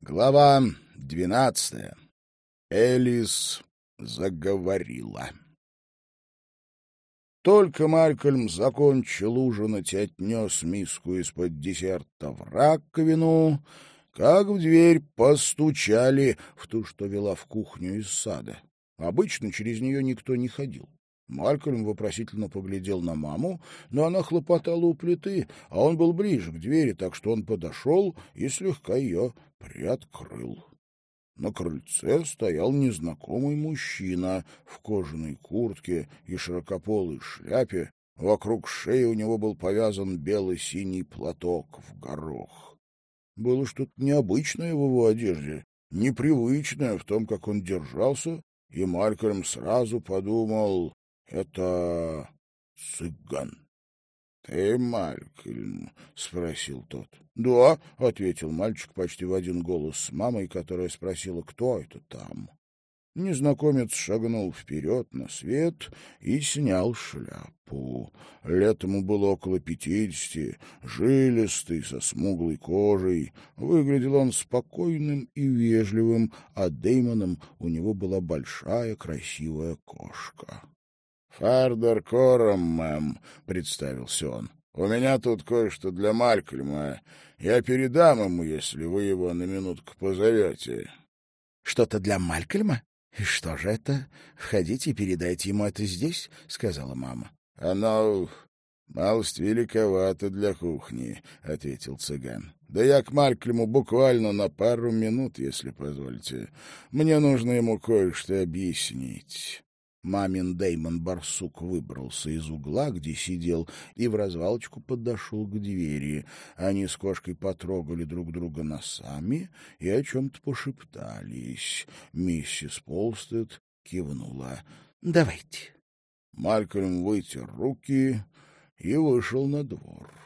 Глава двенадцатая. Элис заговорила. Только Малькольм закончил ужинать и отнес миску из-под десерта в раковину, как в дверь постучали в ту, что вела в кухню из сада. Обычно через нее никто не ходил. Малькольм вопросительно поглядел на маму, но она хлопотала у плиты, а он был ближе к двери, так что он подошел и слегка ее приоткрыл. На крыльце стоял незнакомый мужчина в кожаной куртке и широкополой шляпе. Вокруг шеи у него был повязан бело-синий платок в горох. Было что-то необычное в его одежде, непривычное в том, как он держался, и Малькольм сразу подумал это цыган. — Ты Малькольм? — спросил тот. — Да, — ответил мальчик почти в один голос с мамой, которая спросила, кто это там. Незнакомец шагнул вперед на свет и снял шляпу. Лет ему было около пятидесяти, жилистый, со смуглой кожей. Выглядел он спокойным и вежливым, а Деймоном у него была большая красивая кошка. «Фардер Кором, мэм», — представился он. «У меня тут кое-что для Малькольма. Я передам ему, если вы его на минутку позовете». «Что-то для Малькольма? И что же это? Входите и передайте ему это здесь», — сказала мама. «Оно малость великовато для кухни», — ответил цыган. «Да я к Малькольму буквально на пару минут, если позволите. Мне нужно ему кое-что объяснить». Мамин Деймон Барсук выбрался из угла, где сидел, и в развалочку подошел к двери. Они с кошкой потрогали друг друга носами и о чем-то пошептались. Миссис Полстед кивнула. — Давайте. Малькольм вытер руки и вышел на двор.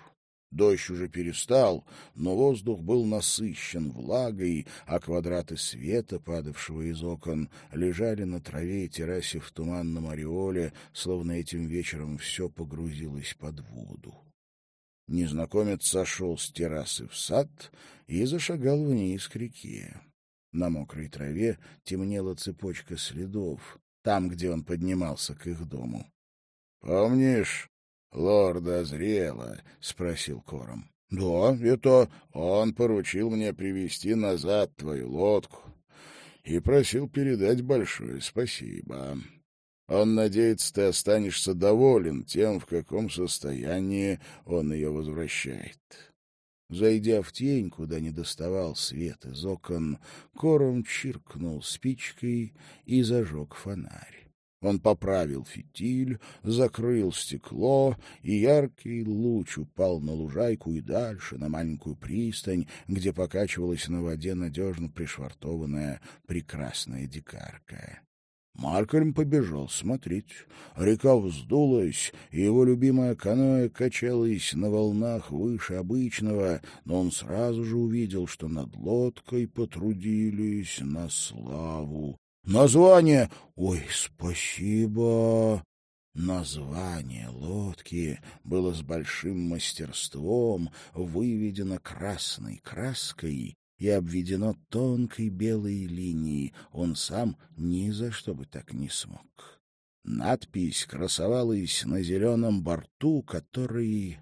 Дождь уже перестал, но воздух был насыщен влагой, а квадраты света, падавшего из окон, лежали на траве и террасе в туманном ореоле, словно этим вечером все погрузилось под воду. Незнакомец сошел с террасы в сад и зашагал вниз к реке. На мокрой траве темнела цепочка следов, там, где он поднимался к их дому. — Помнишь, лорда Зрела? — спросил Кором. — Да, это он поручил мне привести назад твою лодку и просил передать большое спасибо. Он надеется, ты останешься доволен тем, в каком состоянии он ее возвращает. Зайдя в тень, куда не доставал свет из окон, Кором чиркнул спичкой и зажег фонарь. Он поправил фитиль, закрыл стекло, и яркий луч упал на лужайку и дальше, на маленькую пристань, где покачивалась на воде надежно пришвартованная прекрасная дикарка. Маркельм побежал смотреть. Река вздулась, и его любимая каноэ качалась на волнах выше обычного, но он сразу же увидел, что над лодкой потрудились на славу. Название... Ой, спасибо! Название лодки было с большим мастерством выведено красной краской и обведено тонкой белой линией. Он сам ни за что бы так не смог. Надпись красовалась на зеленом борту, который...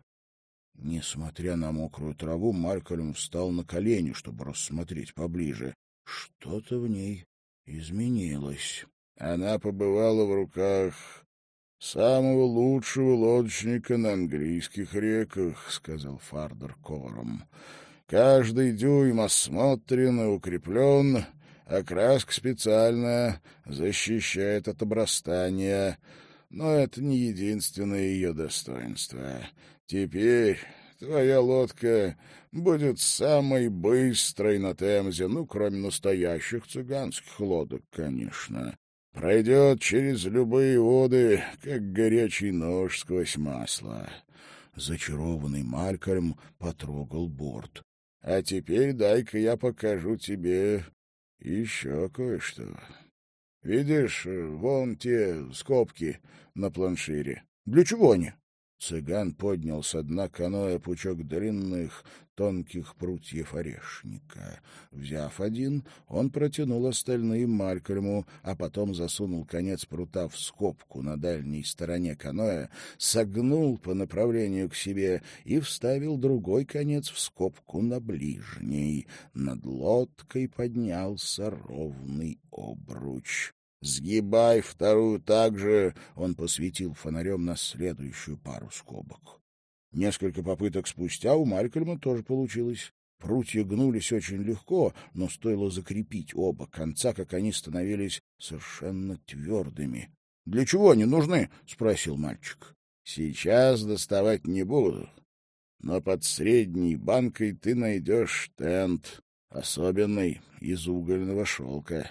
Несмотря на мокрую траву, Малькольм встал на колени, чтобы рассмотреть поближе. Что-то в ней изменилась. Она побывала в руках самого лучшего лодочника на английских реках, — сказал Фардер Кором. Каждый дюйм осмотрен и укреплен, а краска специальная, защищает от обрастания. Но это не единственное ее достоинство. Теперь твоя лодка будет самой быстрой на Темзе, ну, кроме настоящих цыганских лодок, конечно. Пройдет через любые воды, как горячий нож сквозь масло. Зачарованный Малькольм потрогал борт. — А теперь дай-ка я покажу тебе еще кое-что. Видишь, вон те скобки на планшире. Для чего они? Цыган поднял с дна каноэ пучок длинных, тонких прутьев орешника. Взяв один, он протянул остальные Малькольму, а потом засунул конец прута в скобку на дальней стороне каноэ, согнул по направлению к себе и вставил другой конец в скобку на ближней. Над лодкой поднялся ровный обруч. «Сгибай вторую так же!» — он посветил фонарем на следующую пару скобок. Несколько попыток спустя у Малькольма тоже получилось. Прутья гнулись очень легко, но стоило закрепить оба конца, как они становились совершенно твердыми. — Для чего они нужны? — спросил мальчик. — Сейчас доставать не буду, но под средней банкой ты найдешь тент, особенный, из угольного шелка.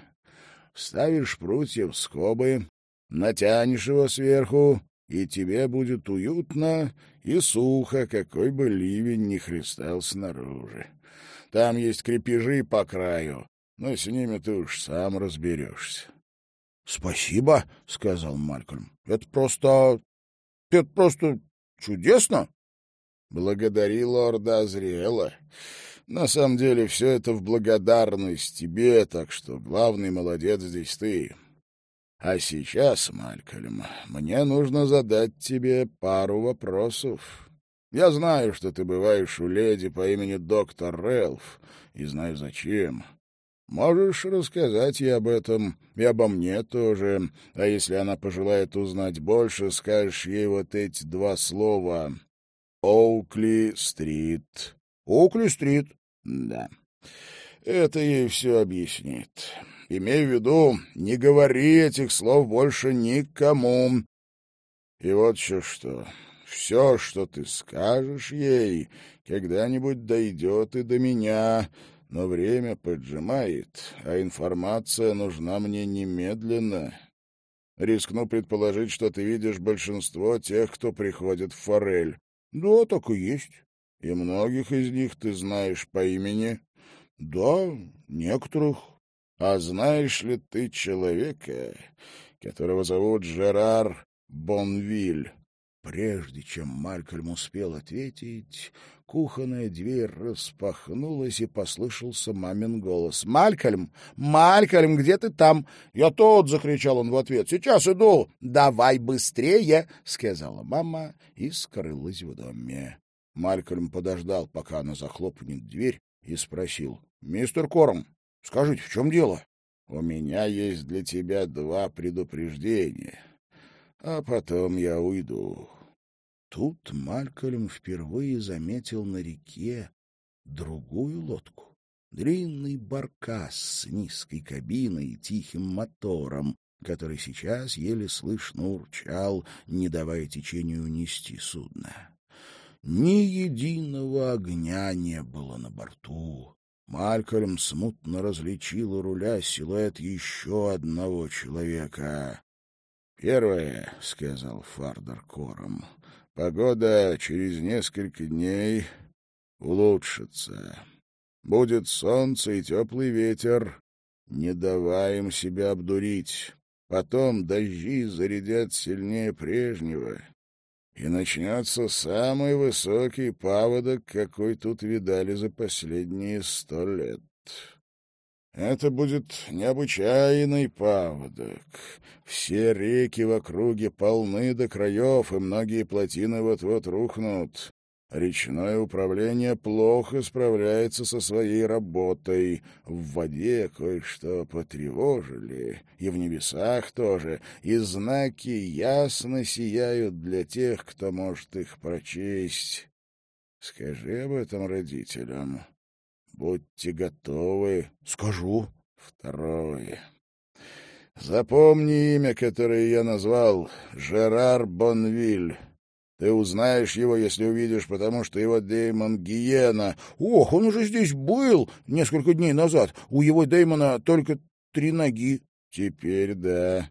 Ставишь прутья в скобы, натянешь его сверху, и тебе будет уютно и сухо, какой бы ливень ни хлестал снаружи. Там есть крепежи по краю, но с ними ты уж сам разберешься. — Спасибо, — сказал Малькольм. — Это просто... это просто чудесно. — Благодари лорда Азриэла. На самом деле все это в благодарность тебе, так что главный молодец здесь ты. А сейчас, Малькольм, мне нужно задать тебе пару вопросов. Я знаю, что ты бываешь у леди по имени доктор Рэлф, и знаю зачем. Можешь рассказать ей об этом и обо мне тоже, а если она пожелает узнать больше, скажешь ей вот эти два слова. Оукли-стрит. Оукли-стрит. Да. Это ей все объяснит. Имей в виду, не говори этих слов больше никому. И вот еще что. Все, что ты скажешь ей, когда-нибудь дойдет и до меня, но время поджимает, а информация нужна мне немедленно. Рискну предположить, что ты видишь большинство тех, кто приходит в форель. Да, так и есть. И многих из них ты знаешь по имени? Да, некоторых. А знаешь ли ты человека, которого зовут Жерар Бонвиль? Прежде чем Малькольм успел ответить, кухонная дверь распахнулась, и послышался мамин голос. «Малькольм! Малькольм, где ты там?» «Я тут!» — закричал он в ответ. «Сейчас иду!» «Давай быстрее!» — сказала мама и скрылась в доме. Малькольм подождал, пока она захлопнет дверь, и спросил. — Мистер Корм, скажите, в чем дело? — У меня есть для тебя два предупреждения, а потом я уйду. Тут Малькольм впервые заметил на реке другую лодку. Длинный баркас с низкой кабиной и тихим мотором, который сейчас еле слышно урчал, не давая течению унести судно. Ни единого огня не было на борту. Малькольм смутно различил у руля силуэт еще одного человека. «Первое», — сказал Фардер кором, — «погода через несколько дней улучшится. Будет солнце и теплый ветер. Не давай им себя обдурить. Потом дожди зарядят сильнее прежнего, и начнется самый высокий паводок, какой тут видали за последние сто лет. Это будет необычайный паводок. Все реки в округе полны до краев, и многие плотины вот-вот рухнут. Речное управление плохо справляется со своей работой. В воде кое-что потревожили, и в небесах тоже, и знаки ясно сияют для тех, кто может их прочесть. Скажи об этом родителям. Будьте готовы. Скажу. Второе. Запомни имя, которое я назвал — Жерар Бонвиль. Ты узнаешь его, если увидишь, потому что его Деймон Гиена. Ох, он уже здесь был несколько дней назад. У его Деймона только три ноги. Теперь да.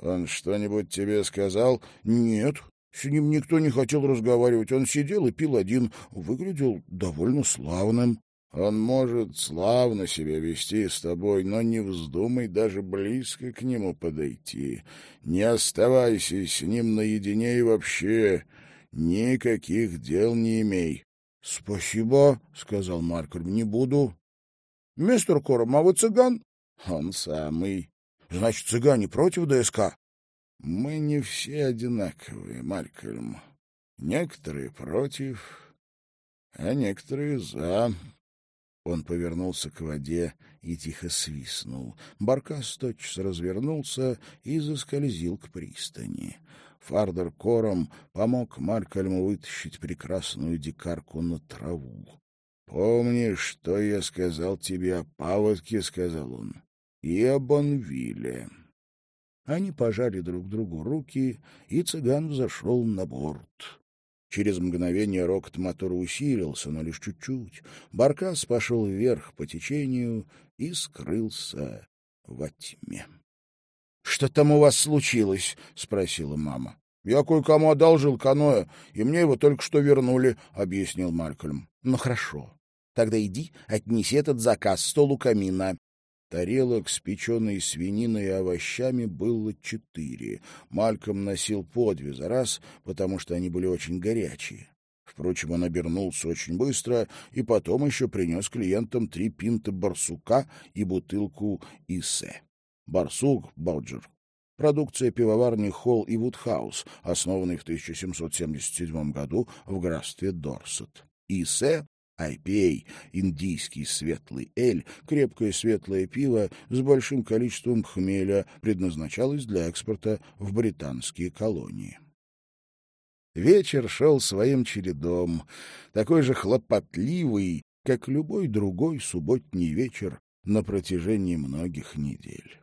Он что-нибудь тебе сказал? Нет. С ним никто не хотел разговаривать. Он сидел и пил один. Выглядел довольно славным. Он может славно себя вести с тобой, но не вздумай даже близко к нему подойти. Не оставайся с ним наедине и вообще никаких дел не имей. — Спасибо, — сказал Малькольм, — не буду. — Мистер Кором, а вы цыган? — Он самый. — Значит, цыгане против ДСК? — Мы не все одинаковые, Малькольм. Некоторые против, а некоторые за. Он повернулся к воде и тихо свистнул. Баркас тотчас развернулся и заскользил к пристани. Фардер кором помог Малькольму вытащить прекрасную дикарку на траву. — Помнишь, что я сказал тебе о паводке, — сказал он, — и о Бонвилле. Они пожали друг другу руки, и цыган взошел на борт. Через мгновение рокот мотора усилился, но лишь чуть-чуть. Баркас пошел вверх по течению и скрылся во тьме. — Что там у вас случилось? — спросила мама. — Я кое-кому одолжил каноэ, и мне его только что вернули, — объяснил Малькольм. — Ну, хорошо. Тогда иди, отнеси этот заказ столу камина. Тарелок с печеной свининой и овощами было четыре. Мальком носил по две за раз, потому что они были очень горячие. Впрочем, он обернулся очень быстро и потом еще принес клиентам три пинта барсука и бутылку Исе. Барсук, Боджер, продукция пивоварни Холл и Вудхаус, основанной в 1777 году в графстве Дорсет. Исе IPA, индийский светлый эль, крепкое светлое пиво с большим количеством хмеля, предназначалось для экспорта в британские колонии. Вечер шел своим чередом, такой же хлопотливый, как любой другой субботний вечер на протяжении многих недель.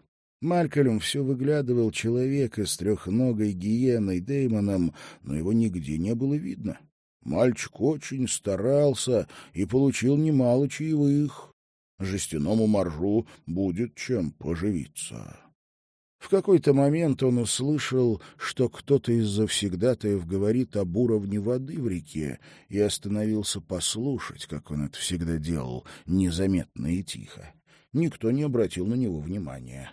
Малькольм все выглядывал человека с трехногой гиеной Деймоном, но его нигде не было видно. Мальчик очень старался и получил немало чаевых. Жестяному моржу будет чем поживиться. В какой-то момент он услышал, что кто-то из завсегдатаев говорит об уровне воды в реке, и остановился послушать, как он это всегда делал, незаметно и тихо. Никто не обратил на него внимания.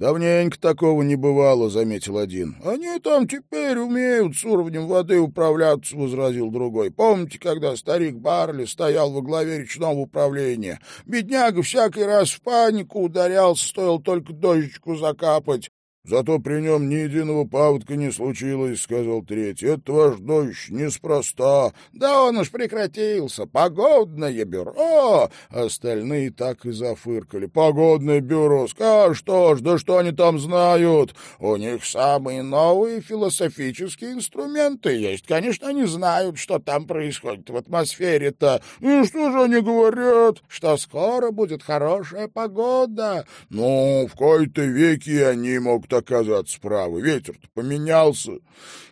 «Давненько такого не бывало», — заметил один. «Они там теперь умеют с уровнем воды управляться», — возразил другой. «Помните, когда старик Барли стоял во главе речного управления? Бедняга всякий раз в панику ударялся, стоило только дождичку закапать. Зато при нем ни единого паводка не случилось, — сказал третий. — Это ваш дождь неспроста. — Да он уж прекратился. Погодное бюро. Остальные так и зафыркали. — Погодное бюро. Скажешь, что ж, да что они там знают? У них самые новые философические инструменты есть. Конечно, они знают, что там происходит в атмосфере-то. И что же они говорят? Что скоро будет хорошая погода. Ну, в кои-то веки они могут оказаться правы. Ветер-то поменялся.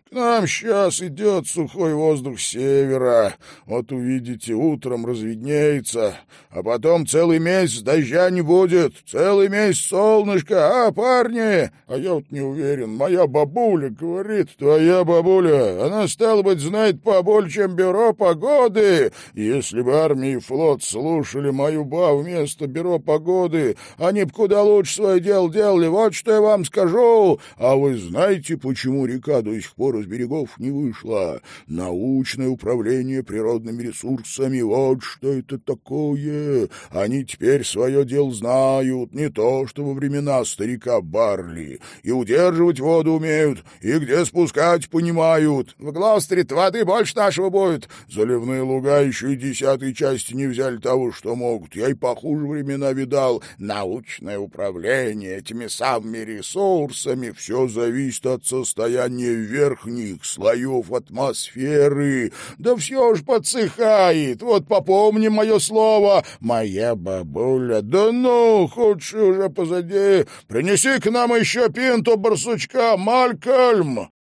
К нам сейчас идет сухой воздух севера. Вот увидите, утром разведнеется, а потом целый месяц дождя не будет, целый месяц солнышко, а, парни? А я вот не уверен. Моя бабуля говорит, твоя бабуля, она, стала быть, знает побольше, чем бюро погоды. Если бы армия и флот слушали мою ба вместо бюро погоды, они бы куда лучше свое дело делали. Вот что я вам скажу. А вы знаете, почему река до сих пор из берегов не вышла. Научное управление природными ресурсами — вот что это такое. Они теперь свое дело знают, не то что во времена старика Барли. И удерживать воду умеют, и где спускать понимают. В Глостере воды больше нашего будет. Заливные луга еще и десятой части не взяли того, что могут. Я и похуже времена видал. Научное управление этими самыми ресурсами — все зависит от состояния верхней верхних слоев атмосферы. Да все ж подсыхает. Вот попомни мое слово. Моя бабуля. Да ну, худший уже позади. Принеси к нам еще пинту барсучка, Малькольм.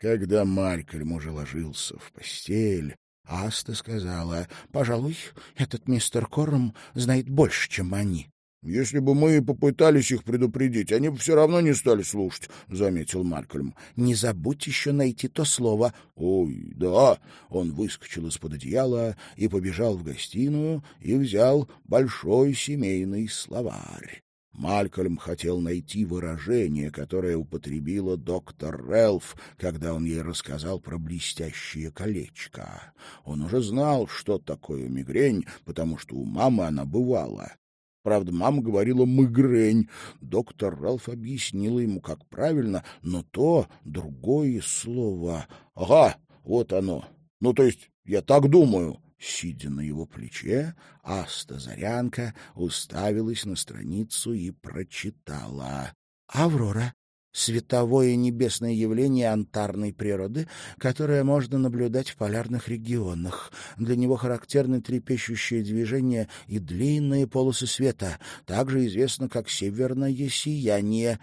Когда Малькольм уже ложился в постель, Аста сказала, «Пожалуй, этот мистер Корм знает больше, чем они». «Если бы мы попытались их предупредить, они бы все равно не стали слушать», — заметил Малькольм. «Не забудь еще найти то слово». «Ой, да». Он выскочил из-под одеяла и побежал в гостиную и взял большой семейный словарь. Малькольм хотел найти выражение, которое употребила доктор Рэлф, когда он ей рассказал про блестящее колечко. Он уже знал, что такое мигрень, потому что у мамы она бывала. Правда, мама говорила «мигрень». Доктор Ралф объяснила ему, как правильно, но то другое слово. «Ага, вот оно. Ну, то есть, я так думаю». Сидя на его плече, Аста Зарянка уставилась на страницу и прочитала. «Аврора. Световое небесное явление антарной природы, которое можно наблюдать в полярных регионах. Для него характерны трепещущее движение и длинные полосы света, также известно как северное сияние.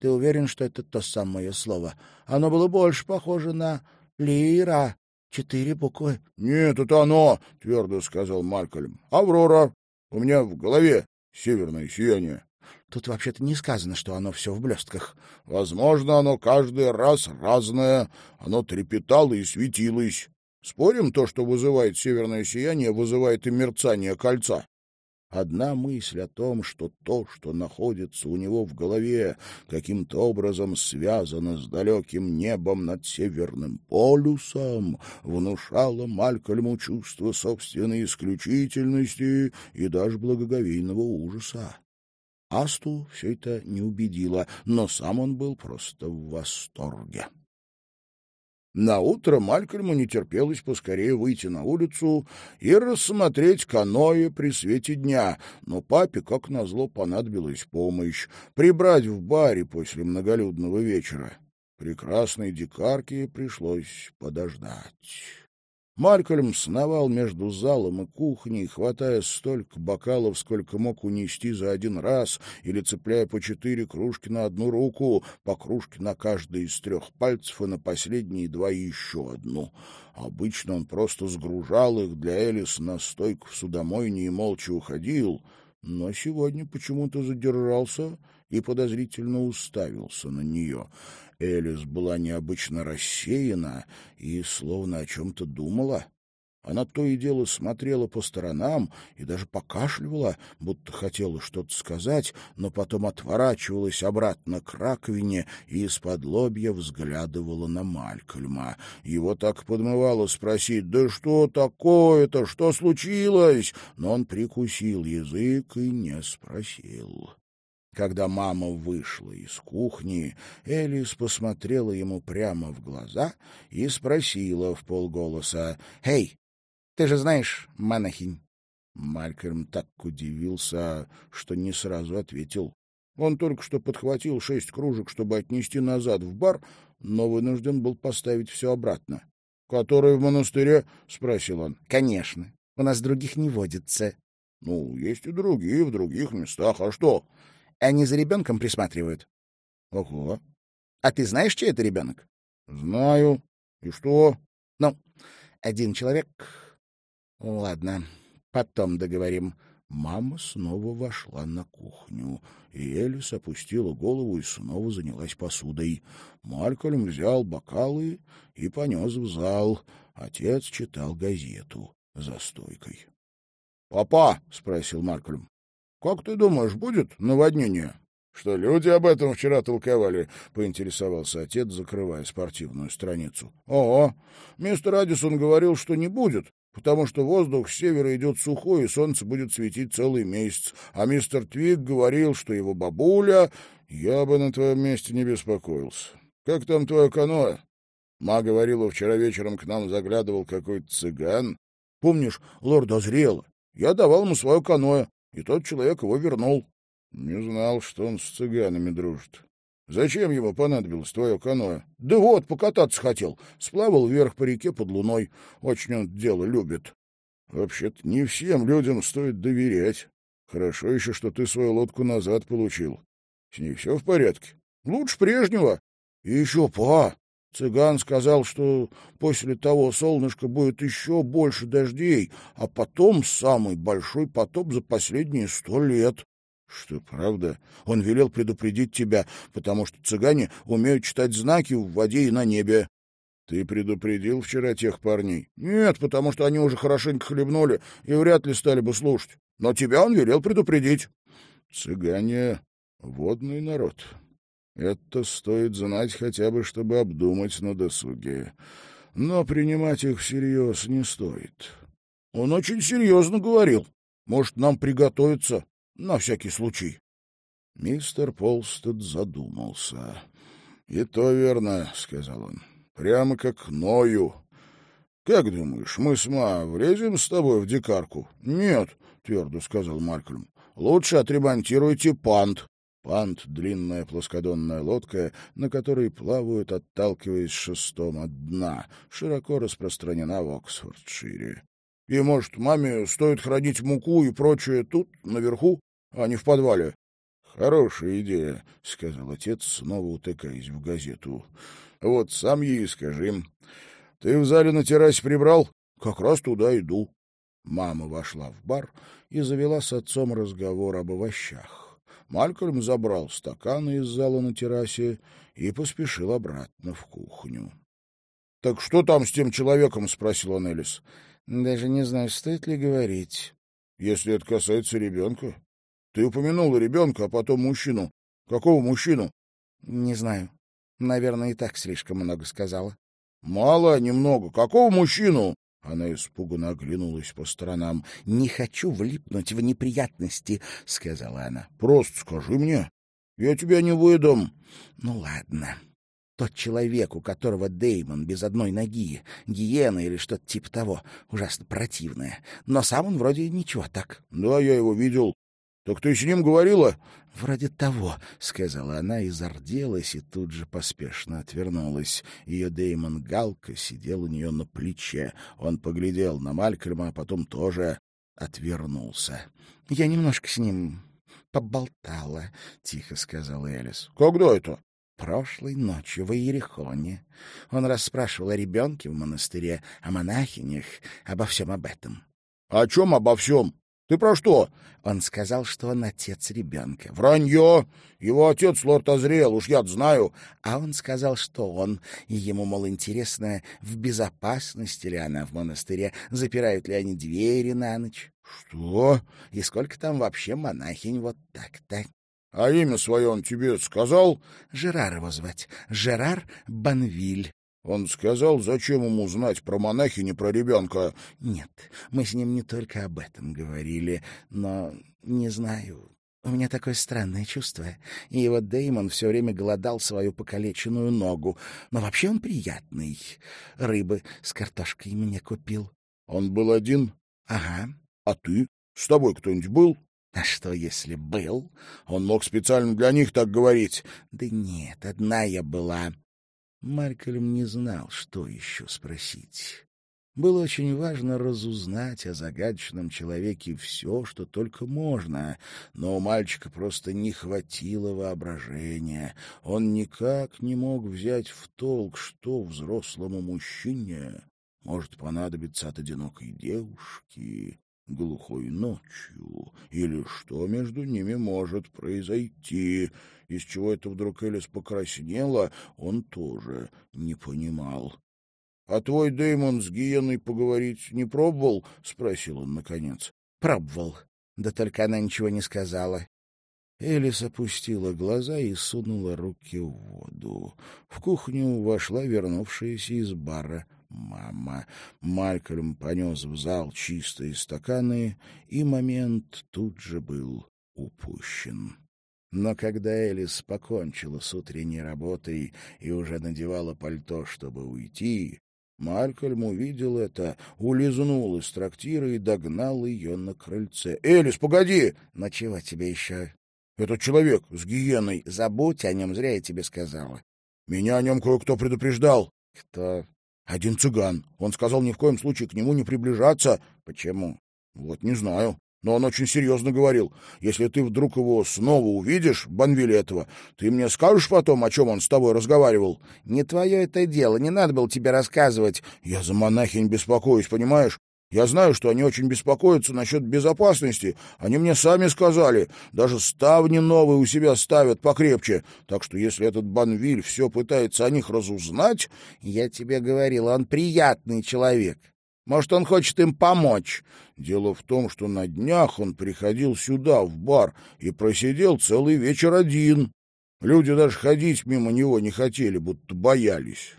Ты уверен, что это то самое слово? Оно было больше похоже на «лира», Четыре буквы. — Нет, это оно, — твердо сказал Малькольм. — Аврора. У меня в голове северное сияние. Тут вообще-то не сказано, что оно все в блестках. Возможно, оно каждый раз разное. Оно трепетало и светилось. Спорим, то, что вызывает северное сияние, вызывает и мерцание кольца? Одна мысль о том, что то, что находится у него в голове, каким-то образом связано с далеким небом над Северным полюсом, внушала Малькольму чувство собственной исключительности и даже благоговейного ужаса. Асту все это не убедило, но сам он был просто в восторге. На утро Малькольму не терпелось поскорее выйти на улицу и рассмотреть каноэ при свете дня, но папе, как назло, понадобилась помощь прибрать в баре после многолюдного вечера. Прекрасной дикарке пришлось подождать. Малькольм сновал между залом и кухней, хватая столько бокалов, сколько мог унести за один раз, или цепляя по четыре кружки на одну руку, по кружке на каждый из трех пальцев и на последние два еще одну. Обычно он просто сгружал их для Элис на стойку в судомойне и молча уходил, но сегодня почему-то задержался и подозрительно уставился на нее — Элис была необычно рассеяна и словно о чем-то думала. Она то и дело смотрела по сторонам и даже покашливала, будто хотела что-то сказать, но потом отворачивалась обратно к раковине и из-под лобья взглядывала на Малькольма. Его так подмывало спросить «Да что такое-то? Что случилось?» Но он прикусил язык и не спросил. Когда мама вышла из кухни, Элис посмотрела ему прямо в глаза и спросила в полголоса, «Эй, ты же знаешь, монахинь?» Малькольм так удивился, что не сразу ответил. Он только что подхватил шесть кружек, чтобы отнести назад в бар, но вынужден был поставить все обратно. — Которые в монастыре? — спросил он. — Конечно. У нас других не водится. — Ну, есть и другие в других местах. А что? Они за ребенком присматривают. — Ого. — А ты знаешь, чей это ребенок? — Знаю. И что? — Ну, один человек... Ладно, потом договорим. Мама снова вошла на кухню, и Элис опустила голову и снова занялась посудой. Малькольм взял бокалы и понес в зал. Отец читал газету за стойкой. — Папа, — спросил Малькольм, как ты думаешь, будет наводнение? Что люди об этом вчера толковали, поинтересовался отец, закрывая спортивную страницу. О, мистер Адисон говорил, что не будет, потому что воздух с севера идет сухой, и солнце будет светить целый месяц. А мистер Твик говорил, что его бабуля... Я бы на твоем месте не беспокоился. Как там твое каноэ? Ма говорила, вчера вечером к нам заглядывал какой-то цыган. Помнишь, лорд озрел? Я давал ему свое каноэ и тот человек его вернул. Не знал, что он с цыганами дружит. Зачем ему понадобилось твое каноэ? Да вот, покататься хотел. Сплавал вверх по реке под луной. Очень он дело любит. Вообще-то не всем людям стоит доверять. Хорошо еще, что ты свою лодку назад получил. С ней все в порядке. Лучше прежнего. И еще, па, Цыган сказал, что после того солнышка будет еще больше дождей, а потом самый большой потоп за последние сто лет. Что, правда? Он велел предупредить тебя, потому что цыгане умеют читать знаки в воде и на небе. Ты предупредил вчера тех парней? Нет, потому что они уже хорошенько хлебнули и вряд ли стали бы слушать. Но тебя он велел предупредить. Цыгане Водный народ. Это стоит знать хотя бы, чтобы обдумать на досуге. Но принимать их всерьез не стоит. Он очень серьезно говорил. Может, нам приготовиться на всякий случай. Мистер Полстед задумался. — И то верно, — сказал он. — Прямо как Ною. — Как думаешь, мы с Ма влезем с тобой в дикарку? — Нет, — твердо сказал Малькольм. — Лучше отремонтируйте пант. Пант — длинная плоскодонная лодка, на которой плавают, отталкиваясь шестом от дна, широко распространена в Оксфордшире. И, может, маме стоит хранить муку и прочее тут, наверху, а не в подвале? — Хорошая идея, — сказал отец, снова утыкаясь в газету. — Вот сам ей скажи. Ты в зале на террасе прибрал? Как раз туда иду. Мама вошла в бар и завела с отцом разговор об овощах. Малькольм забрал стаканы из зала на террасе и поспешил обратно в кухню. — Так что там с тем человеком? — спросил он Элис. Даже не знаю, стоит ли говорить. Если это касается ребенка. Ты упомянула ребенка, а потом мужчину. Какого мужчину? Не знаю. Наверное, и так слишком много сказала. Мало, а немного. Какого мужчину? Она испуганно оглянулась по сторонам. — Не хочу влипнуть в неприятности, — сказала она. — Просто скажи мне. Я тебя не выдам. — Ну, ладно. Тот человек, у которого Деймон без одной ноги, гиена или что-то типа того, ужасно противное. Но сам он вроде ничего так. — Да, я его видел. Так ты с ним говорила? — Вроде того, — сказала она и зарделась, и тут же поспешно отвернулась. Ее Деймон Галка сидел у нее на плече. Он поглядел на Малькольма, а потом тоже отвернулся. — Я немножко с ним поболтала, — тихо сказала Элис. — Когда это? прошлой ночью в Иерихоне. Он расспрашивал о ребенке в монастыре, о монахинях, обо всем об этом. — О чем обо всем? Ты про что? Он сказал, что он отец ребенка. — Вранье! Его отец лорд Азриэл, уж я знаю. А он сказал, что он, и ему, мол, интересно, в безопасности ли она в монастыре, запирают ли они двери на ночь. — Что? И сколько там вообще монахинь вот так-то? — А имя свое он тебе сказал? — Жерар его звать. Жерар Банвиль. Он сказал, зачем ему знать про монахини, про ребенка? — Нет, мы с ним не только об этом говорили, но не знаю. У меня такое странное чувство. И вот Деймон все время голодал свою покалеченную ногу. Но вообще он приятный. Рыбы с картошкой мне купил. — Он был один? — Ага. — А ты? С тобой кто-нибудь был? — а что, если был? Он мог специально для них так говорить. Да нет, одна я была. Малькольм не знал, что еще спросить. Было очень важно разузнать о загадочном человеке все, что только можно, но у мальчика просто не хватило воображения. Он никак не мог взять в толк, что взрослому мужчине может понадобиться от одинокой девушки, глухой ночью, или что между ними может произойти. Из чего это вдруг Элис покраснела, он тоже не понимал. — А твой Дэймон с Гиеной поговорить не пробовал? — спросил он наконец. — Пробовал. Да только она ничего не сказала. Элис опустила глаза и сунула руки в воду. В кухню вошла вернувшаяся из бара мама. Малькольм понес в зал чистые стаканы, и момент тут же был упущен. Но когда Элис покончила с утренней работой и уже надевала пальто, чтобы уйти, Малькольм увидел это, улизнул из трактира и догнал ее на крыльце. — Элис, погоди! — Но чего тебе еще? — Этот человек с гиеной. — Забудь о нем, зря я тебе сказала. — Меня о нем кое-кто предупреждал. — Кто? Один цыган. Он сказал ни в коем случае к нему не приближаться. Почему? Вот не знаю. Но он очень серьезно говорил. Если ты вдруг его снова увидишь, Банвиль этого, ты мне скажешь потом, о чем он с тобой разговаривал? Не твое это дело, не надо было тебе рассказывать. Я за монахинь беспокоюсь, понимаешь? Я знаю, что они очень беспокоятся насчет безопасности. Они мне сами сказали. Даже ставни новые у себя ставят покрепче. Так что если этот Банвиль все пытается о них разузнать... Я тебе говорил, он приятный человек. Может, он хочет им помочь?» Дело в том, что на днях он приходил сюда, в бар, и просидел целый вечер один. Люди даже ходить мимо него не хотели, будто боялись.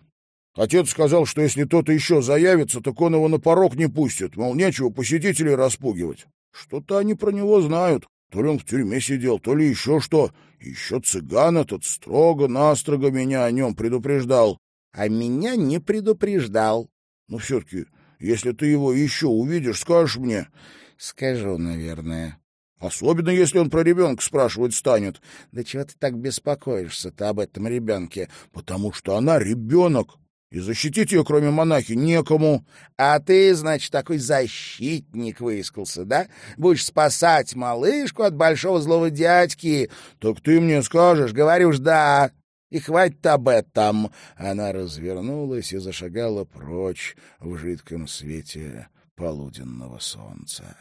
Отец сказал, что если кто-то еще заявится, так он его на порог не пустит, мол, нечего посетителей распугивать. Что-то они про него знают. То ли он в тюрьме сидел, то ли еще что. Еще цыган этот строго-настрого меня о нем предупреждал. А меня не предупреждал. Ну, все-таки, если ты его еще увидишь, скажешь мне. Скажу, наверное. Особенно, если он про ребенка спрашивать станет. Да чего ты так беспокоишься-то об этом ребенке? Потому что она ребенок. И защитить ее, кроме монахи, некому. А ты, значит, такой защитник выискался, да? Будешь спасать малышку от большого злого дядьки. Так ты мне скажешь? Говоришь, да. И хватит об этом. Она развернулась и зашагала прочь в жидком свете полуденного солнца.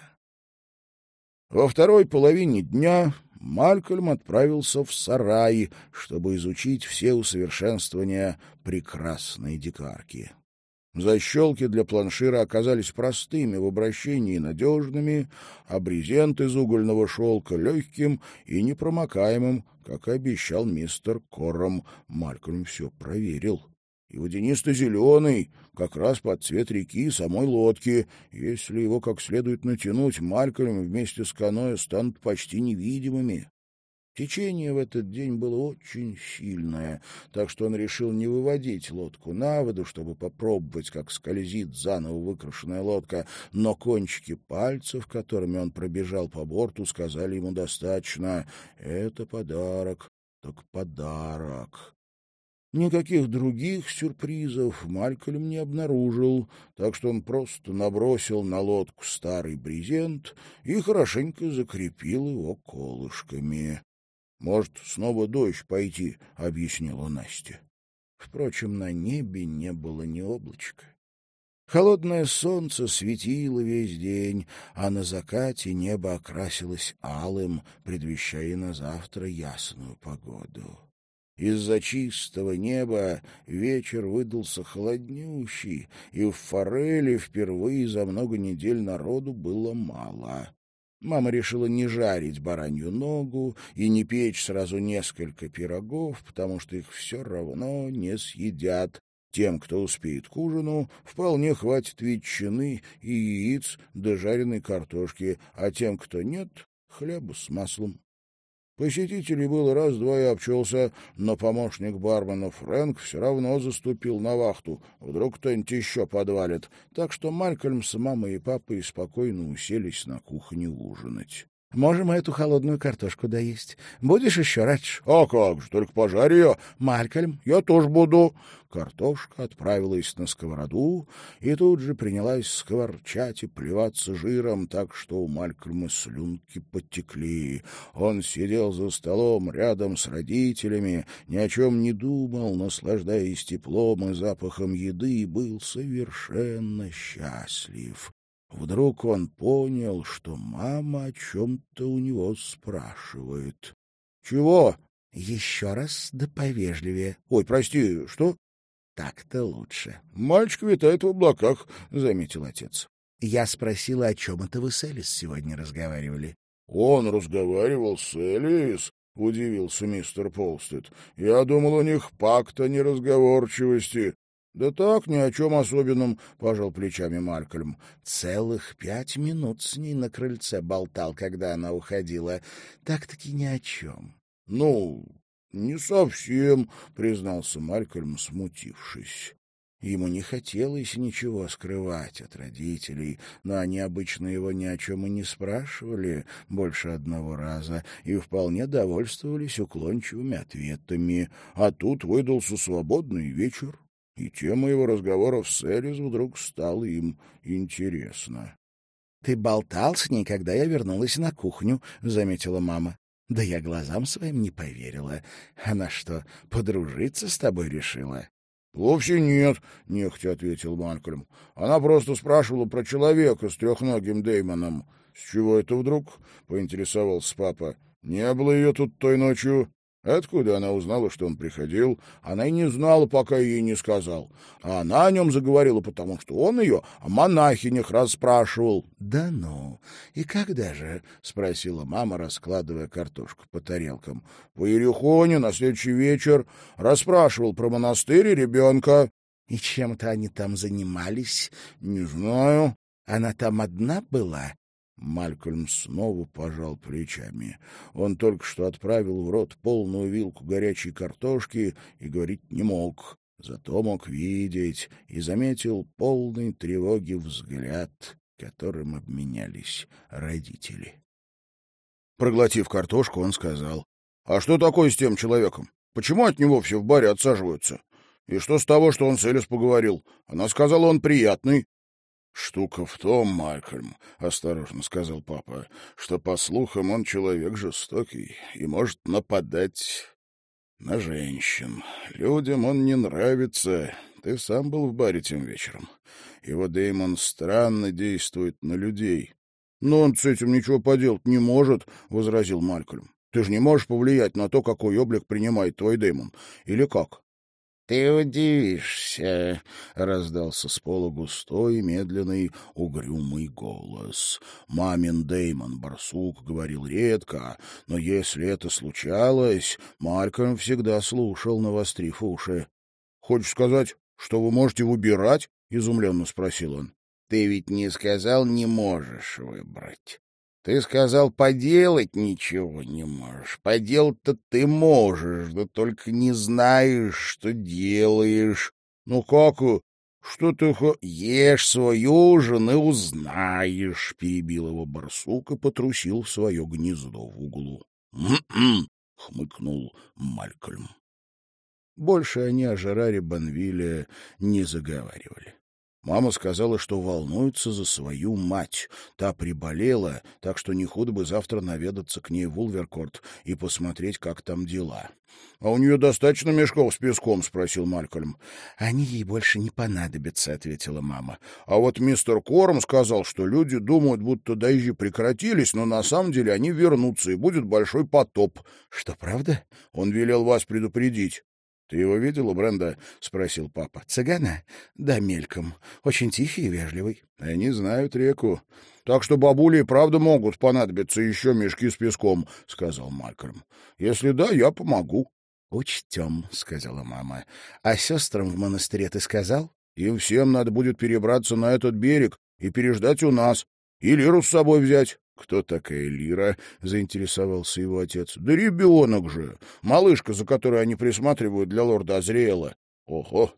Во второй половине дня Малькольм отправился в сарай, чтобы изучить все усовершенствования прекрасной дикарки. Защелки для планшира оказались простыми в обращении и надежными, а брезент из угольного шелка легким и непромокаемым, как и обещал мистер Кором. Малькольм все проверил и водянисто-зеленый, как раз под цвет реки самой лодки. Если его как следует натянуть, Малькольм вместе с каноэ станут почти невидимыми. Течение в этот день было очень сильное, так что он решил не выводить лодку на воду, чтобы попробовать, как скользит заново выкрашенная лодка, но кончики пальцев, которыми он пробежал по борту, сказали ему достаточно. Это подарок, так подарок. Никаких других сюрпризов Малькольм не обнаружил, так что он просто набросил на лодку старый брезент и хорошенько закрепил его колышками. — Может, снова дождь пойти, — объяснила Настя. Впрочем, на небе не было ни облачка. Холодное солнце светило весь день, а на закате небо окрасилось алым, предвещая на завтра ясную погоду. Из-за чистого неба вечер выдался холоднющий, и в форели впервые за много недель народу было мало. Мама решила не жарить баранью ногу и не печь сразу несколько пирогов, потому что их все равно не съедят. Тем, кто успеет к ужину, вполне хватит ветчины и яиц до жареной картошки, а тем, кто нет, хлеба с маслом. Посетителей было раз-два и обчелся, но помощник бармена Фрэнк все равно заступил на вахту. Вдруг кто-нибудь еще подвалит. Так что Малькольм с мамой и папой спокойно уселись на кухне ужинать. — Можем эту холодную картошку доесть. Будешь еще, Радж? — А как же, только пожарь ее. — Малькольм? — Я тоже буду. Картошка отправилась на сковороду и тут же принялась скворчать и плеваться жиром, так что у Малькольма слюнки потекли. Он сидел за столом рядом с родителями, ни о чем не думал, наслаждаясь теплом и запахом еды, и был совершенно счастлив. Вдруг он понял, что мама о чем-то у него спрашивает. — Чего? — Еще раз, да повежливее. — Ой, прости, что? — Так-то лучше. — Мальчик витает в облаках, — заметил отец. Я спросила, о чем это вы с Элис сегодня разговаривали. — Он разговаривал с Элис? — удивился мистер Полстед. — Я думал, у них пакт о неразговорчивости. «Да так, ни о чем особенном», — пожал плечами Маркольм. «Целых пять минут с ней на крыльце болтал, когда она уходила. Так-таки ни о чем». «Ну, не совсем», — признался Малькольм, смутившись. Ему не хотелось ничего скрывать от родителей, но они обычно его ни о чем и не спрашивали больше одного раза и вполне довольствовались уклончивыми ответами. А тут выдался свободный вечер и тема его разговоров с Элис вдруг стала им интересна. — Ты болтал с ней, когда я вернулась на кухню, — заметила мама. — Да я глазам своим не поверила. Она что, подружиться с тобой решила? — Вовсе нет, — нехотя ответил Малькольм. Она просто спрашивала про человека с трехногим Деймоном. — С чего это вдруг? — поинтересовался папа. — Не было ее тут той ночью. Откуда она узнала, что он приходил? Она и не знала, пока ей не сказал. А она о нем заговорила, потому что он ее о монахинях расспрашивал. — Да ну, и когда же? — спросила мама, раскладывая картошку по тарелкам. — По Ерехоне на следующий вечер расспрашивал про монастырь и ребенка. — И чем-то они там занимались? — Не знаю. — Она там одна была? Малькольм снова пожал плечами. Он только что отправил в рот полную вилку горячей картошки и говорить не мог, зато мог видеть и заметил полный тревоги взгляд, которым обменялись родители. Проглотив картошку, он сказал, «А что такое с тем человеком? Почему от него все в баре отсаживаются? И что с того, что он с Элис поговорил? Она сказала, он приятный. «Штука в том, Малькольм, — осторожно сказал папа, — что, по слухам, он человек жестокий и может нападать на женщин. Людям он не нравится. Ты сам был в баре тем вечером. Его Дэймон странно действует на людей». «Но он с этим ничего поделать не может», — возразил Малькольм. «Ты же не можешь повлиять на то, какой облик принимает твой Дэймон. Или как?» «Ты удивишься», — раздался с пола густой, медленный, угрюмый голос. Мамин Деймон Барсук говорил редко, но если это случалось, Малькольм всегда слушал, навострив уши. «Хочешь сказать, что вы можете выбирать?» — изумленно спросил он. «Ты ведь не сказал, не можешь выбрать. Ты сказал, поделать ничего не можешь. Поделать-то ты можешь, да только не знаешь, что делаешь. Ну как? Что ты хо... Ешь свой ужин и узнаешь, — перебил его барсук и потрусил в свое гнездо в углу. «М-м-м!» — хмыкнул Малькольм. Больше они о Жераре Банвиле не заговаривали. Мама сказала, что волнуется за свою мать. Та приболела, так что не худо бы завтра наведаться к ней в Улверкорт и посмотреть, как там дела. — А у нее достаточно мешков с песком? — спросил Малькольм. — Они ей больше не понадобятся, — ответила мама. — А вот мистер Корм сказал, что люди думают, будто дожди прекратились, но на самом деле они вернутся, и будет большой потоп. — Что, правда? — Он велел вас предупредить. — Ты его видела, Бренда? — спросил папа. — Цыгана? — Да, мельком. Очень тихий и вежливый. — Они знают реку. Так что бабули и правда могут понадобиться еще мешки с песком, — сказал Малькольм. — Если да, я помогу. — Учтем, — сказала мама. — А сестрам в монастыре ты сказал? — Им всем надо будет перебраться на этот берег и переждать у нас. И Лиру с собой взять. «Кто такая Лира?» — заинтересовался его отец. «Да ребенок же! Малышка, за которой они присматривают для лорда Азриэла. Ого!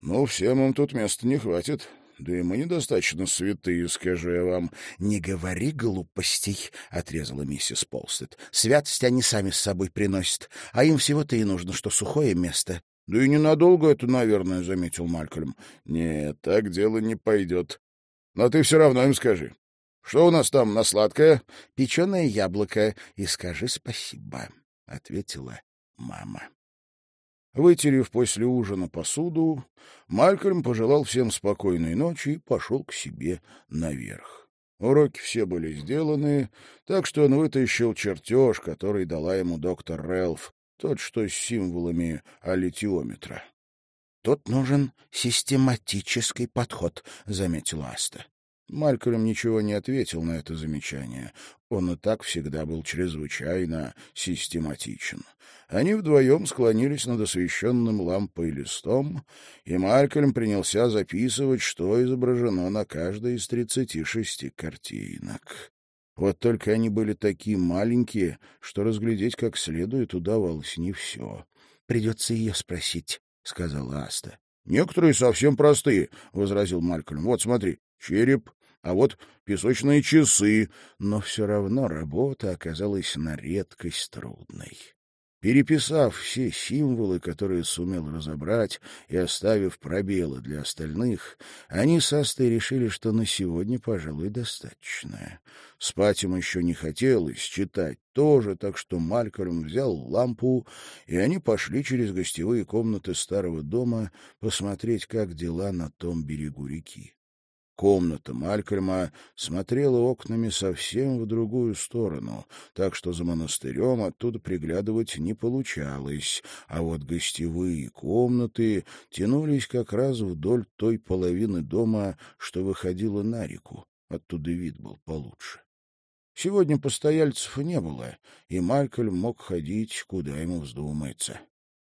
Ну, всем им тут места не хватит. Да и мы недостаточно святые, скажу я вам». «Не говори глупостей», — отрезала миссис Полстед. «Святость они сами с собой приносят, а им всего-то и нужно, что сухое место». «Да и ненадолго это, наверное», — заметил Малькольм. «Нет, так дело не пойдет. Но ты все равно им скажи. Что у нас там на сладкое? — Печеное яблоко. И скажи спасибо, — ответила мама. Вытерев после ужина посуду, Малькольм пожелал всем спокойной ночи и пошел к себе наверх. Уроки все были сделаны, так что он вытащил чертеж, который дала ему доктор Рэлф, тот, что с символами аллитиометра. — Тут нужен систематический подход, — заметила Аста. Малькольм ничего не ответил на это замечание. Он и так всегда был чрезвычайно систематичен. Они вдвоем склонились над освещенным лампой листом, и Малькольм принялся записывать, что изображено на каждой из тридцати шести картинок. Вот только они были такие маленькие, что разглядеть как следует удавалось не все. — Придется ее спросить, — сказала Аста. — Некоторые совсем простые, — возразил Малькольм. — Вот смотри, череп, а вот песочные часы, но все равно работа оказалась на редкость трудной. Переписав все символы, которые сумел разобрать, и оставив пробелы для остальных, они с Астой решили, что на сегодня, пожалуй, достаточно. Спать им еще не хотелось, читать тоже, так что Малькольм взял лампу, и они пошли через гостевые комнаты старого дома посмотреть, как дела на том берегу реки. Комната Малькольма смотрела окнами совсем в другую сторону, так что за монастырем оттуда приглядывать не получалось, а вот гостевые комнаты тянулись как раз вдоль той половины дома, что выходила на реку. Оттуда вид был получше. Сегодня постояльцев не было, и Малькольм мог ходить, куда ему вздумается.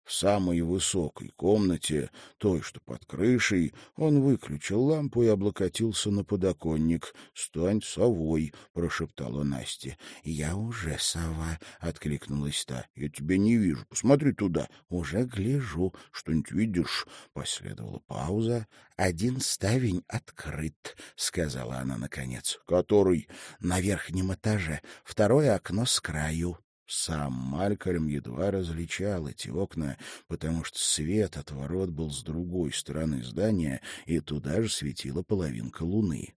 В самой высокой комнате, той, что под крышей, он выключил лампу и облокотился на подоконник. — Стань совой, — прошептала Настя. — Я уже сова, — откликнулась та. — Я тебя не вижу. Посмотри туда. — Уже гляжу. — Что-нибудь видишь? Последовала пауза. — Один ставень открыт, — сказала она наконец. — Который? — На верхнем этаже. Второе окно с краю. Сам Малькольм едва различал эти окна, потому что свет от ворот был с другой стороны здания, и туда же светила половинка луны.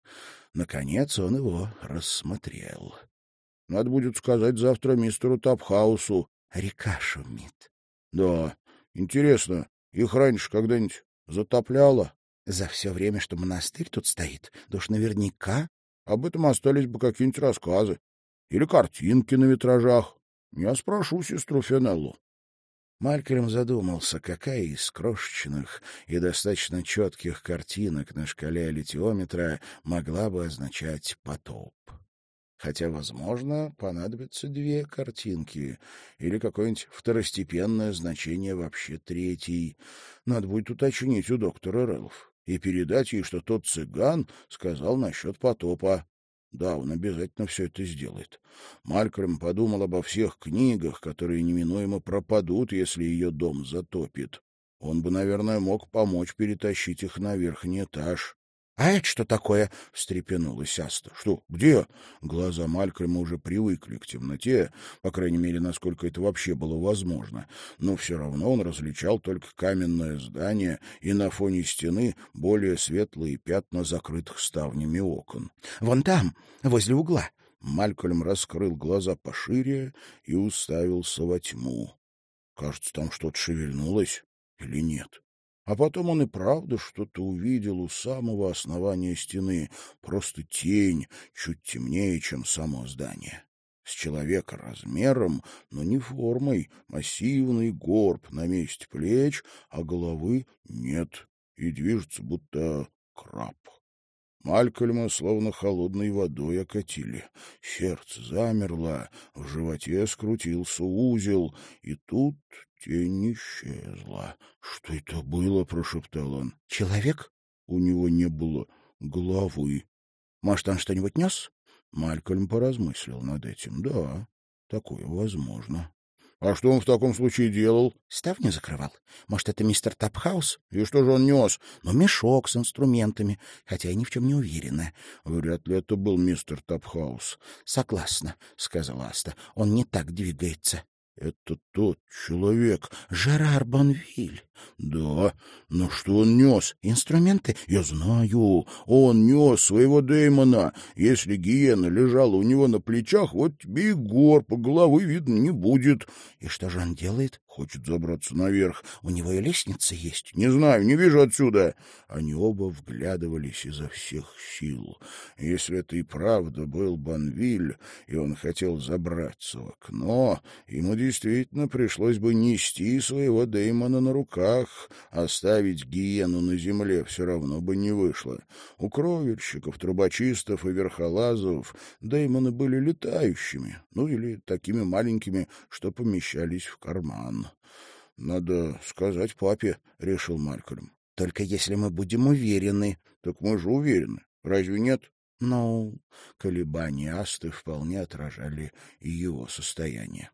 Наконец он его рассмотрел. — Надо будет сказать завтра мистеру Тапхаусу. — Река шумит. — Да. Интересно, их раньше когда-нибудь затопляло? — За все время, что монастырь тут стоит, да уж наверняка. Об этом остались бы какие-нибудь рассказы. Или картинки на витражах. Я спрошу сестру Фенеллу. Малькольм задумался, какая из крошечных и достаточно четких картинок на шкале литиометра могла бы означать потоп. Хотя, возможно, понадобятся две картинки или какое-нибудь второстепенное значение вообще третьей. Надо будет уточнить у доктора Рэлф и передать ей, что тот цыган сказал насчет потопа. Да, он обязательно все это сделает. Малькольм подумал обо всех книгах, которые неминуемо пропадут, если ее дом затопит. Он бы, наверное, мог помочь перетащить их на верхний этаж. — А это что такое? — встрепенулась Аста. — Что? Где? Глаза Малькольма уже привыкли к темноте, по крайней мере, насколько это вообще было возможно. Но все равно он различал только каменное здание и на фоне стены более светлые пятна закрытых ставнями окон. — Вон там, возле угла. Малькольм раскрыл глаза пошире и уставился во тьму. Кажется, там что-то шевельнулось или нет? А потом он и правда что-то увидел у самого основания стены, просто тень, чуть темнее, чем само здание. С человека размером, но не формой, массивный горб на месте плеч, а головы нет, и движется будто краб. Малькольма словно холодной водой окатили. Сердце замерло, в животе скрутился узел, и тут Тень исчезла. — Что это было? — прошептал он. — Человек? У него не было головы. — Может, он что-нибудь нес? Малькольм поразмыслил над этим. — Да, такое возможно. — А что он в таком случае делал? — Ставню закрывал. Может, это мистер Тапхаус? — И что же он нес? — Ну, мешок с инструментами, хотя я ни в чем не уверена. — Вряд ли это был мистер Тапхаус. — Согласна, — сказала Аста. — Он не так двигается. Это тот человек, Жерар Бонвиль. Да, но что он нес? Инструменты? Я знаю. Он нес своего Дэймона. Если гиена лежала у него на плечах, вот тебе и горб, а головы видно не будет. И что же он делает? Хочет забраться наверх. У него и лестница есть. Не знаю, не вижу отсюда. Они оба вглядывались изо всех сил. Если это и правда был Бонвиль, и он хотел забраться в окно, ему действительно пришлось бы нести своего Дэймона на руках. Оставить гиену на земле все равно бы не вышло. У кровельщиков, трубочистов и верхолазов Дэймоны были летающими, ну или такими маленькими, что помещались в карман. — Надо сказать папе, — решил Малькольм. — Только если мы будем уверены. — Так мы же уверены. Разве нет? Но колебания Асты вполне отражали его состояние.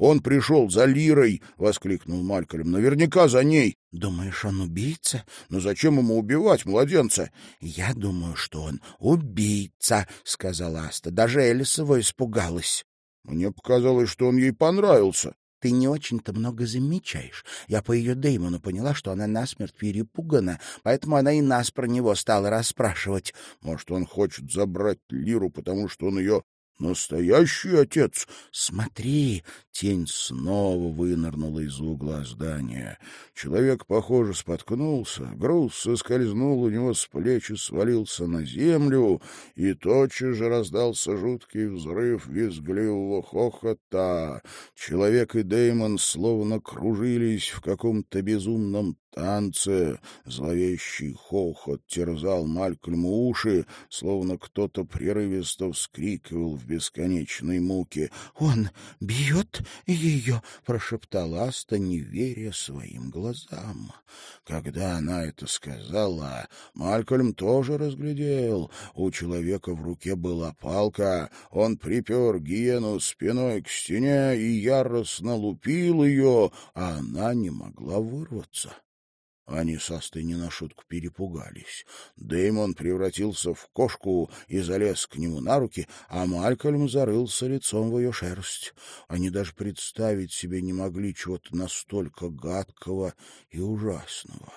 «Он пришел за Лирой!» — воскликнул Малькольм. «Наверняка за ней!» «Думаешь, он убийца?» «Но зачем ему убивать младенца?» «Я думаю, что он убийца», — сказала Аста. «Даже Элис его испугалась». «Мне показалось, что он ей понравился». Ты не очень-то много замечаешь. Я по ее Деймону поняла, что она насмерть перепугана, поэтому она и нас про него стала расспрашивать. Может, он хочет забрать Лиру, потому что он ее Настоящий отец. Смотри, тень снова вынырнула из угла здания. Человек, похоже, споткнулся, груз соскользнул у него с плеч и свалился на землю, и тотчас же раздался жуткий взрыв визгливого хохота. Человек и Деймон словно кружились в каком-то безумном танце. Зловещий хохот терзал Малькольму уши, словно кто-то прерывисто вскрикивал в бесконечной муке. «Он бьет ее!» — прошептала Аста, не веря своим глазам. Когда она это сказала, Малькольм тоже разглядел. У человека в руке была палка. Он припер гиену спиной к стене и яростно лупил ее, а она не могла вырваться. Они с Астой не на шутку перепугались. Дэймон превратился в кошку и залез к нему на руки, а Малькольм зарылся лицом в ее шерсть. Они даже представить себе не могли чего-то настолько гадкого и ужасного.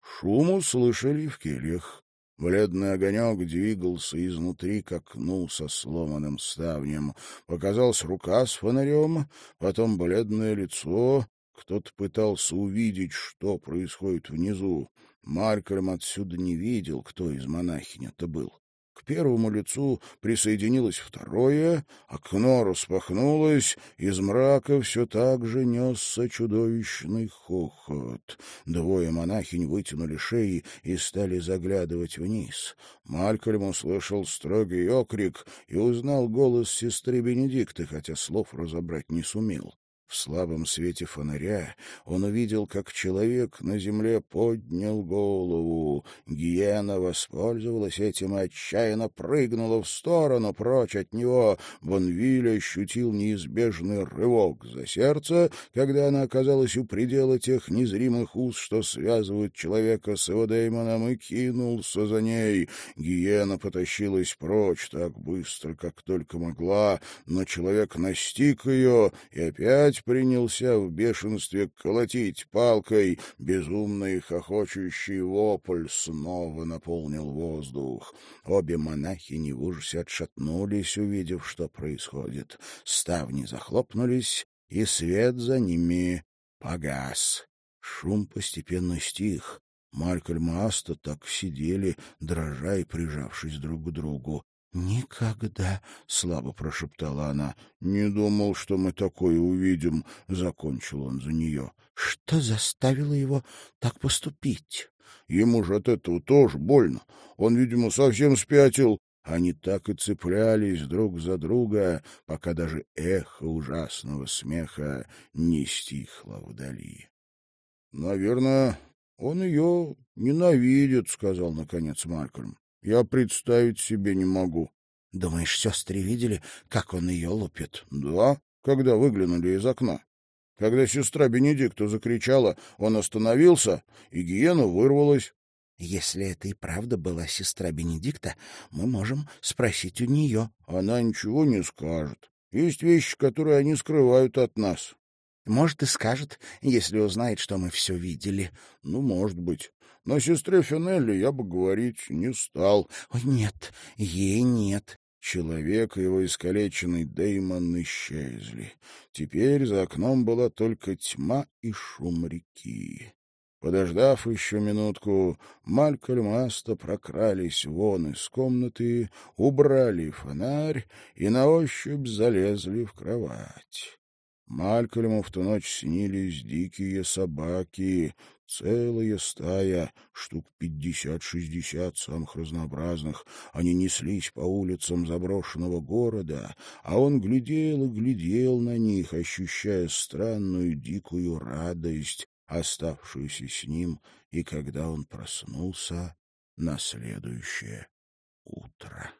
Шум услышали в кельях. Бледный огонек двигался изнутри к окну со сломанным ставнем. Показалась рука с фонарем, потом бледное лицо, кто-то пытался увидеть, что происходит внизу. Маркером отсюда не видел, кто из монахинь это был. К первому лицу присоединилось второе, окно распахнулось, из мрака все так же несся чудовищный хохот. Двое монахинь вытянули шеи и стали заглядывать вниз. Малькольм услышал строгий окрик и узнал голос сестры Бенедикты, хотя слов разобрать не сумел. В слабом свете фонаря он увидел, как человек на земле поднял голову. Гиена воспользовалась этим и отчаянно прыгнула в сторону, прочь от него. Бонвиль ощутил неизбежный рывок за сердце, когда она оказалась у предела тех незримых уз, что связывают человека с его Деймоном, и кинулся за ней. Гиена потащилась прочь так быстро, как только могла, но человек настиг ее и опять принялся в бешенстве колотить палкой. Безумный хохочущий вопль снова наполнил воздух. Обе монахини в ужасе отшатнулись, увидев, что происходит. Ставни захлопнулись, и свет за ними погас. Шум постепенно стих. Малькольм и Аста так сидели, дрожа и прижавшись друг к другу. «Никогда!» — слабо прошептала она. «Не думал, что мы такое увидим», — закончил он за нее. «Что заставило его так поступить?» «Ему же от этого тоже больно. Он, видимо, совсем спятил». Они так и цеплялись друг за друга, пока даже эхо ужасного смеха не стихло вдали. «Наверное, он ее ненавидит», — сказал, наконец, Малькольм. Я представить себе не могу. Думаешь, сестры видели, как он ее лупит? Да, когда выглянули из окна. Когда сестра Бенедикта закричала, он остановился, и гиена вырвалась. Если это и правда была сестра Бенедикта, мы можем спросить у нее. Она ничего не скажет. Есть вещи, которые они скрывают от нас. Может, и скажет, если узнает, что мы все видели. Ну, может быть. Но сестре Финелли я бы говорить не стал. Нет, ей нет. Человек и его искалеченный Деймон исчезли. Теперь за окном была только тьма и шум реки. Подождав еще минутку, Малькольм и Аста прокрались вон из комнаты, убрали фонарь и на ощупь залезли в кровать. Малькольму в ту ночь снились дикие собаки, целая стая, штук пятьдесят-шестьдесят самых разнообразных. Они неслись по улицам заброшенного города, а он глядел и глядел на них, ощущая странную дикую радость, оставшуюся с ним, и когда он проснулся на следующее утро.